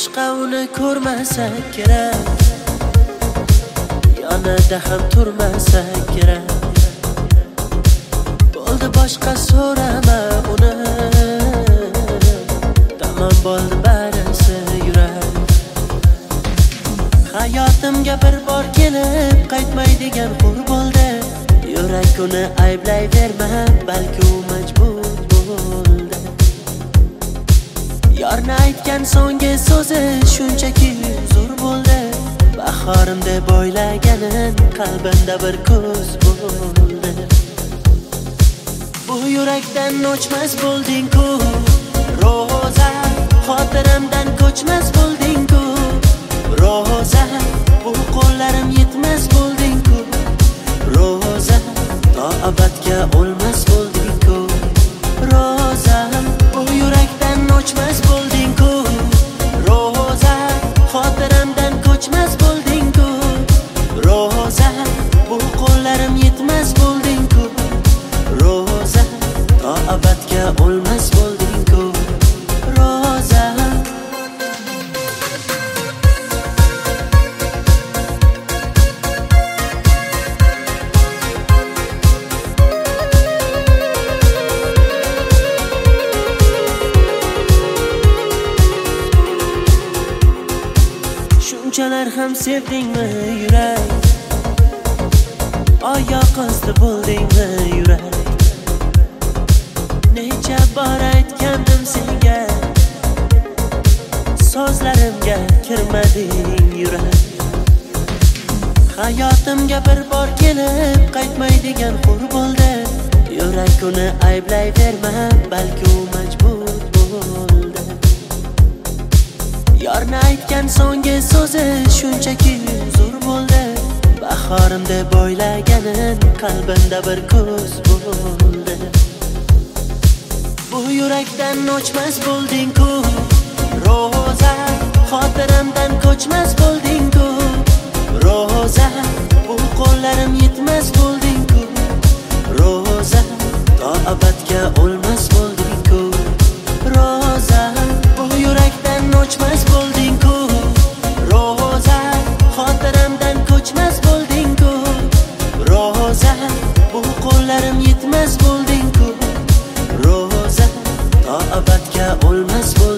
boshqa uni ko'rmasa kerak. Yonida ham turmasa kerak. Bo'ldi boshqa so'rama uni. Tamom bo'ldi barisi yurak. Hayotimga bir bor kelib qaytmaydigan qur bo'ldi. Yurak uni ayblayverma balki u majbur aytgan so'nggi so'zi shunchaki zo'r bo'ldi. Bahorim deb o'ylaganin qalbimda bir ko'z bo'ldi. Bu yurakdan o'chmas bo'lding-ku ro'za xotiramdan ko'chmas bo'lding-ku ro'za bu qo'llarim yetmas bo'lding-ku ro'za to abadga o'lmas bo'lding-ku ro'za bu yurakdan o'chmas bo'lding qo'llarim yetmas bo'lding-ku ro'za to abadga o'lmas bo'lding-ku ro'za. Shunchalar ham sevdingmi yurak? Oyoq osti bo'ldingmi yurak? Necha bor aytgandim senga? So'zlarimga kirmading yurak. Hayotimga bir bor kelib qaytmaydigan hur bo'ldi yurak uni ayblayverma balki u majbur bo'ldi. Yorni aytgan so'nggi so'zi bahorim deb o'ylaganin qalbimda bir kuz bo'ldi. Bu yurakdan o'chmas bo'lding-ku ro'za xotiramdan ko'chmas bo'lding-ku ro'za bu qo'llarim muqaddas bo'lding ku ro'za toabatga o'lmas bo'lding